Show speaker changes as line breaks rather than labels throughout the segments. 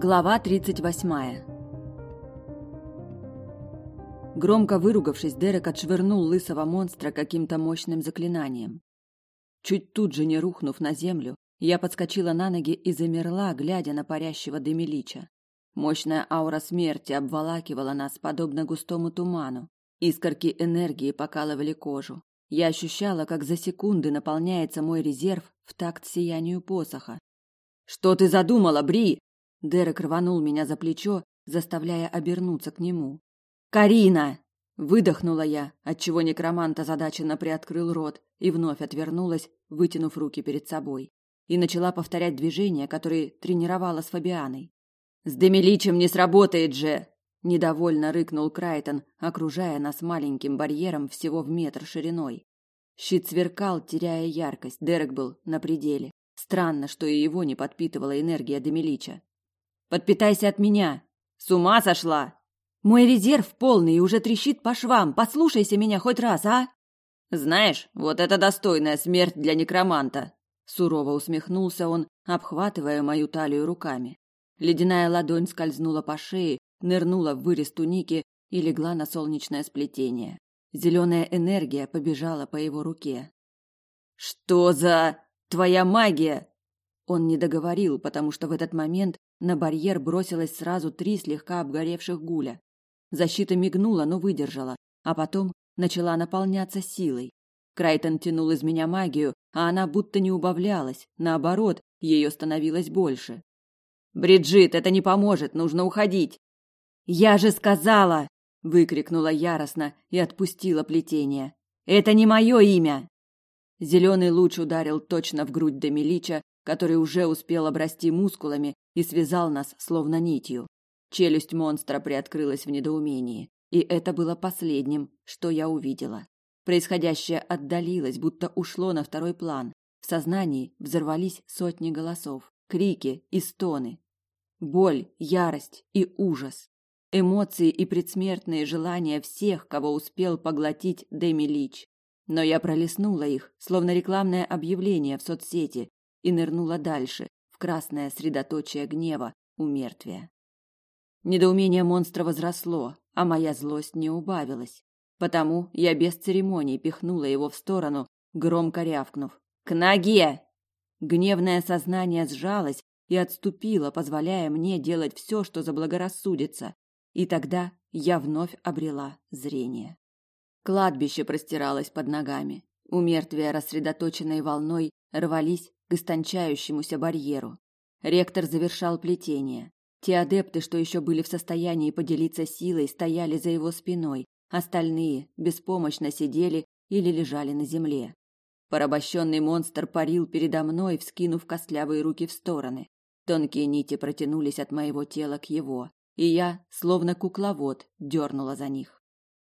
Глава 38. Громко выругавшись, Дерек отшвырнул лысого монстра каким-то мощным заклинанием. Чуть тут же не рухнув на землю, я подскочила на ноги и замерла, глядя на парящего Демилича. Мощная аура смерти обволакивала нас, подобно густому туману. Искорки энергии покалывали кожу. Я ощущала, как за секунды наполняется мой резерв в такт сиянию посоха. «Что ты задумала, Бри?» Дерек рванул меня за плечо, заставляя обернуться к нему. «Карина!» Выдохнула я, отчего некромант озадаченно приоткрыл рот и вновь отвернулась, вытянув руки перед собой. И начала повторять движения, которые тренировала с Фабианой. «С Демиличем не сработает же!» Недовольно рыкнул Крайтон, окружая нас маленьким барьером всего в метр шириной. Щит сверкал, теряя яркость, Дерек был на пределе. Странно, что и его не подпитывала энергия Демилича. Подпитайся от меня. С ума сошла? Мой резерв полный и уже трещит по швам. Послушайся меня хоть раз, а? Знаешь, вот это достойная смерть для некроманта. Сурово усмехнулся он, обхватывая мою талию руками. Ледяная ладонь скользнула по шее, нырнула в вырез туники и легла на солнечное сплетение. Зеленая энергия побежала по его руке. Что за твоя магия? Он не договорил, потому что в этот момент на барьер бросилось сразу три слегка обгоревших гуля. Защита мигнула, но выдержала, а потом начала наполняться силой. Крайтон тянул из меня магию, а она будто не убавлялась, наоборот, ее становилось больше. «Бриджит, это не поможет, нужно уходить!» «Я же сказала!» – выкрикнула яростно и отпустила плетение. «Это не мое имя!» Зеленый луч ударил точно в грудь Демилича, который уже успел обрасти мускулами и связал нас словно нитью. Челюсть монстра приоткрылась в недоумении, и это было последним, что я увидела. Происходящее отдалилось, будто ушло на второй план. В сознании взорвались сотни голосов, крики и стоны. Боль, ярость и ужас. Эмоции и предсмертные желания всех, кого успел поглотить Дэми Лич. Но я пролистнула их, словно рекламное объявление в соцсети, и нырнула дальше, красное средоточие гнева, умертвия. Недоумение монстра возросло, а моя злость не убавилась. Потому я без церемоний пихнула его в сторону, громко рявкнув: "К ноге!" Гневное сознание сжалось и отступило, позволяя мне делать все, что заблагорассудится. И тогда я вновь обрела зрение. Кладбище простиралось под ногами. У мертвия, рассредоточенной волной, рвались к истончающемуся барьеру. Ректор завершал плетение. Те адепты, что еще были в состоянии поделиться силой, стояли за его спиной, остальные беспомощно сидели или лежали на земле. Порабощенный монстр парил передо мной, вскинув костлявые руки в стороны. Тонкие нити протянулись от моего тела к его, и я, словно кукловод, дернула за них.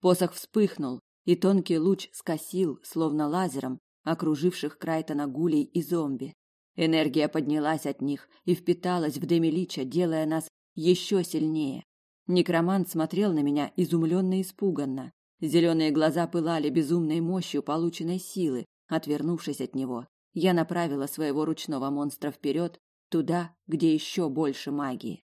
Посох вспыхнул, и тонкий луч скосил, словно лазером, окруживших Крайтона гулей и зомби. Энергия поднялась от них и впиталась в Демилича, делая нас еще сильнее. Некромант смотрел на меня изумленно и испуганно. Зеленые глаза пылали безумной мощью полученной силы. Отвернувшись от него, я направила своего ручного монстра вперед, туда, где еще больше магии.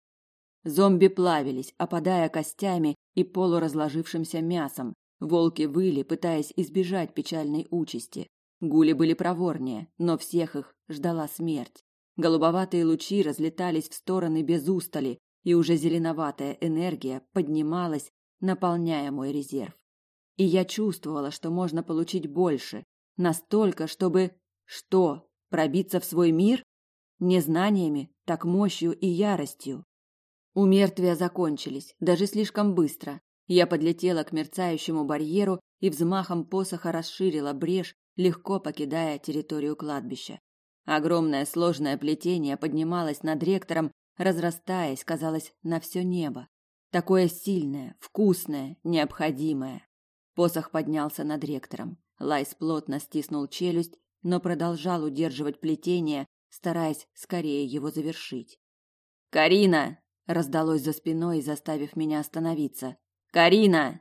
Зомби плавились, опадая костями и полуразложившимся мясом. Волки выли, пытаясь избежать печальной участи. Гули были проворнее, но всех их ждала смерть. Голубоватые лучи разлетались в стороны без устали, и уже зеленоватая энергия поднималась, наполняя мой резерв. И я чувствовала, что можно получить больше, настолько, чтобы что, пробиться в свой мир не знаниями, так мощью и яростью. Умертвия закончились, даже слишком быстро. Я подлетела к мерцающему барьеру и взмахом посоха расширила брешь, легко покидая территорию кладбища. Огромное сложное плетение поднималось над ректором, разрастаясь, казалось, на все небо. Такое сильное, вкусное, необходимое. Посох поднялся над ректором. Лайс плотно стиснул челюсть, но продолжал удерживать плетение, стараясь скорее его завершить. «Карина!» — раздалось за спиной, заставив меня остановиться. «Карина!»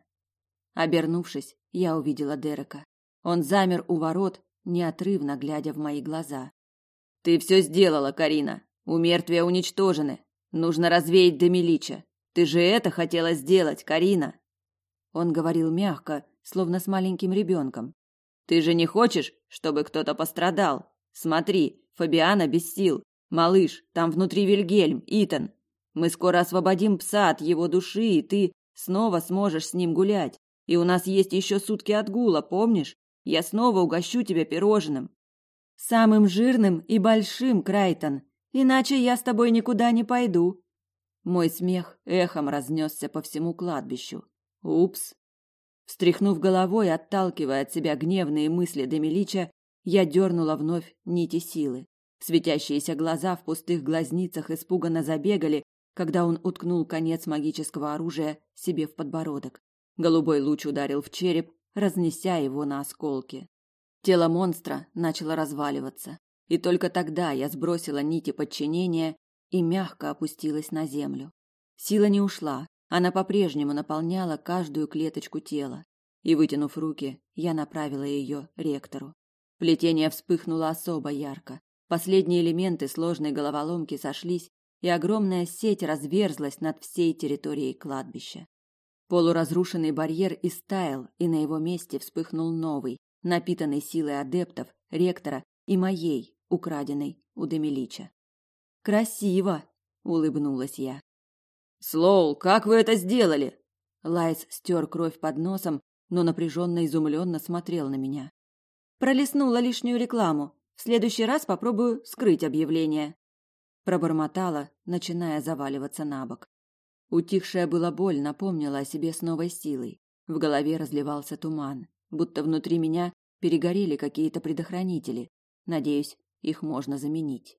Обернувшись, я увидела Дерека. Он замер у ворот, неотрывно глядя в мои глаза. Ты все сделала, Карина. У мертвия уничтожены. Нужно развеять Демилича. Ты же это хотела сделать, Карина. Он говорил мягко, словно с маленьким ребенком. Ты же не хочешь, чтобы кто-то пострадал? Смотри, Фабиана без сил. Малыш, там внутри Вильгельм, Итан. Мы скоро освободим пса от его души, и ты снова сможешь с ним гулять. И у нас есть еще сутки отгула, помнишь? Я снова угощу тебя пирожным. Самым жирным и большим, Крайтон. Иначе я с тобой никуда не пойду. Мой смех эхом разнесся по всему кладбищу. Упс. Встряхнув головой, отталкивая от себя гневные мысли Демилича, я дернула вновь нити силы. Светящиеся глаза в пустых глазницах испуганно забегали, когда он уткнул конец магического оружия себе в подбородок. Голубой луч ударил в череп, разнеся его на осколки. Тело монстра начало разваливаться, и только тогда я сбросила нити подчинения и мягко опустилась на землю. Сила не ушла, она по-прежнему наполняла каждую клеточку тела, и вытянув руки, я направила ее ректору. Плетение вспыхнуло особо ярко. Последние элементы сложной головоломки сошлись, и огромная сеть разверзлась над всей территорией кладбища. Полуразрушенный барьер истаял, и на его месте вспыхнул новый, напитанный силой адептов, ректора и моей, украденной у Демилича. «Красиво!» — улыбнулась я. «Слоул, как вы это сделали?» Лайс стер кровь под носом, но напряженно изумленно смотрел на меня. «Пролистнула лишнюю рекламу. В следующий раз попробую скрыть объявление». Пробормотала, начиная заваливаться на бок. Утихшая была боль напомнила о себе с новой силой. В голове разливался туман, будто внутри меня перегорели какие-то предохранители. Надеюсь, их можно заменить.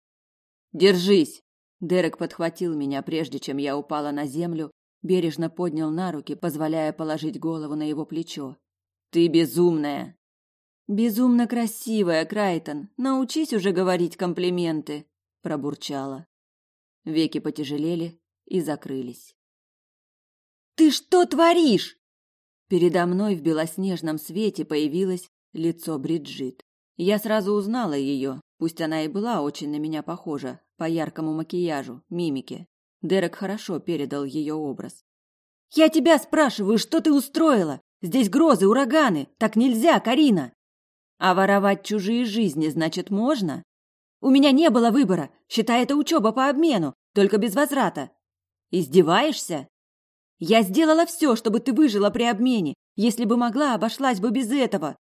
Держись. Дерек подхватил меня прежде, чем я упала на землю, бережно поднял на руки, позволяя положить голову на его плечо. Ты безумная. Безумно красивая, Крайтон. Научись уже говорить комплименты, пробурчала. Веки потяжелели и закрылись. Ты что творишь? Передо мной в белоснежном свете появилось лицо Бриджит. Я сразу узнала ее, пусть она и была очень на меня похожа, по яркому макияжу, мимике. Дерек хорошо передал ее образ. «Я тебя спрашиваю, что ты устроила? Здесь грозы, ураганы. Так нельзя, Карина!» «А воровать чужие жизни, значит, можно?» «У меня не было выбора. Считай, это учеба по обмену, только без возврата». «Издеваешься?» Я сделала все, чтобы ты выжила при обмене. Если бы могла, обошлась бы без этого.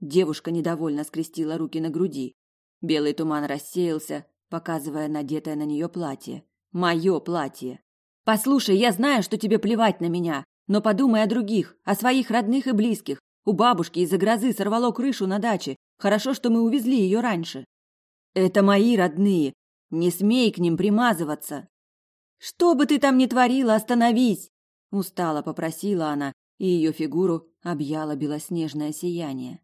Девушка недовольно скрестила руки на груди. Белый туман рассеялся, показывая надетое на нее платье. Мое платье. Послушай, я знаю, что тебе плевать на меня, но подумай о других, о своих родных и близких. У бабушки из-за грозы сорвало крышу на даче. Хорошо, что мы увезли ее раньше. Это мои родные. Не смей к ним примазываться. Что бы ты там ни творила, остановись. Устало попросила она, и ее фигуру объяло белоснежное сияние.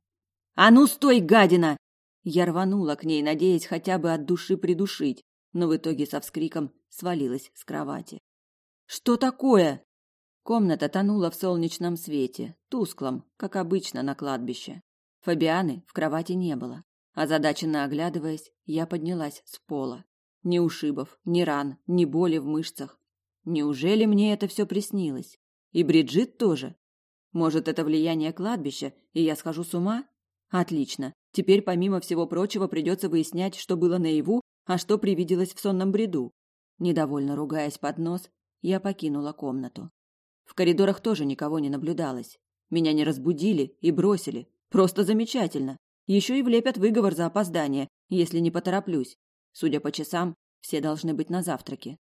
«А ну стой, гадина!» Я рванула к ней, надеясь хотя бы от души придушить, но в итоге со вскриком свалилась с кровати. «Что такое?» Комната тонула в солнечном свете, тусклом, как обычно на кладбище. Фабианы в кровати не было. Озадаченно оглядываясь, я поднялась с пола. Ни ушибов, ни ран, ни боли в мышцах. Неужели мне это все приснилось? И Бриджит тоже? Может, это влияние кладбища, и я схожу с ума? Отлично. Теперь, помимо всего прочего, придется выяснять, что было наяву, а что привиделось в сонном бреду. Недовольно ругаясь под нос, я покинула комнату. В коридорах тоже никого не наблюдалось. Меня не разбудили и бросили. Просто замечательно. Еще и влепят выговор за опоздание, если не потороплюсь. Судя по часам, все должны быть на завтраке.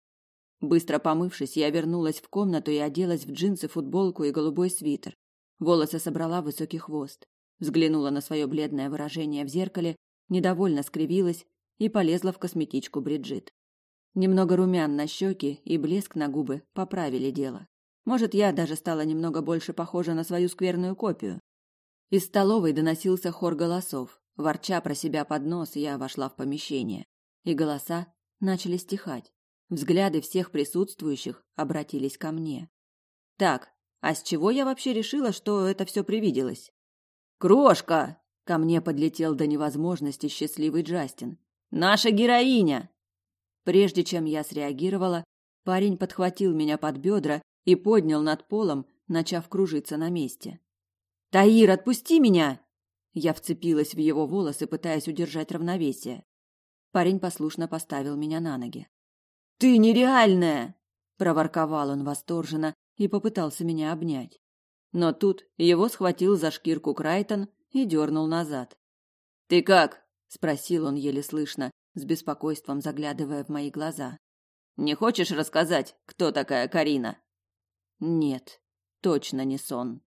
Быстро помывшись, я вернулась в комнату и оделась в джинсы, футболку и голубой свитер. Волосы собрала в высокий хвост. Взглянула на свое бледное выражение в зеркале, недовольно скривилась и полезла в косметичку Бриджит. Немного румян на щеки и блеск на губы поправили дело. Может, я даже стала немного больше похожа на свою скверную копию. Из столовой доносился хор голосов. Ворча про себя под нос, я вошла в помещение, и голоса начали стихать. Взгляды всех присутствующих обратились ко мне. Так, а с чего я вообще решила, что это все привиделось? Крошка! Ко мне подлетел до невозможности счастливый Джастин. Наша героиня! Прежде чем я среагировала, Парень подхватил меня под бедра и поднял над полом, начав кружиться на месте. «Таир, отпусти меня!» Я вцепилась в его волосы, пытаясь удержать равновесие. Парень послушно поставил меня на ноги. «Ты нереальная!» – проворковал он восторженно и попытался меня обнять. Но тут его схватил за шкирку Крайтон и дернул назад. «Ты как?» – спросил он еле слышно, с беспокойством заглядывая в мои глаза. «Не хочешь рассказать, кто такая Карина?» «Нет, точно не сон».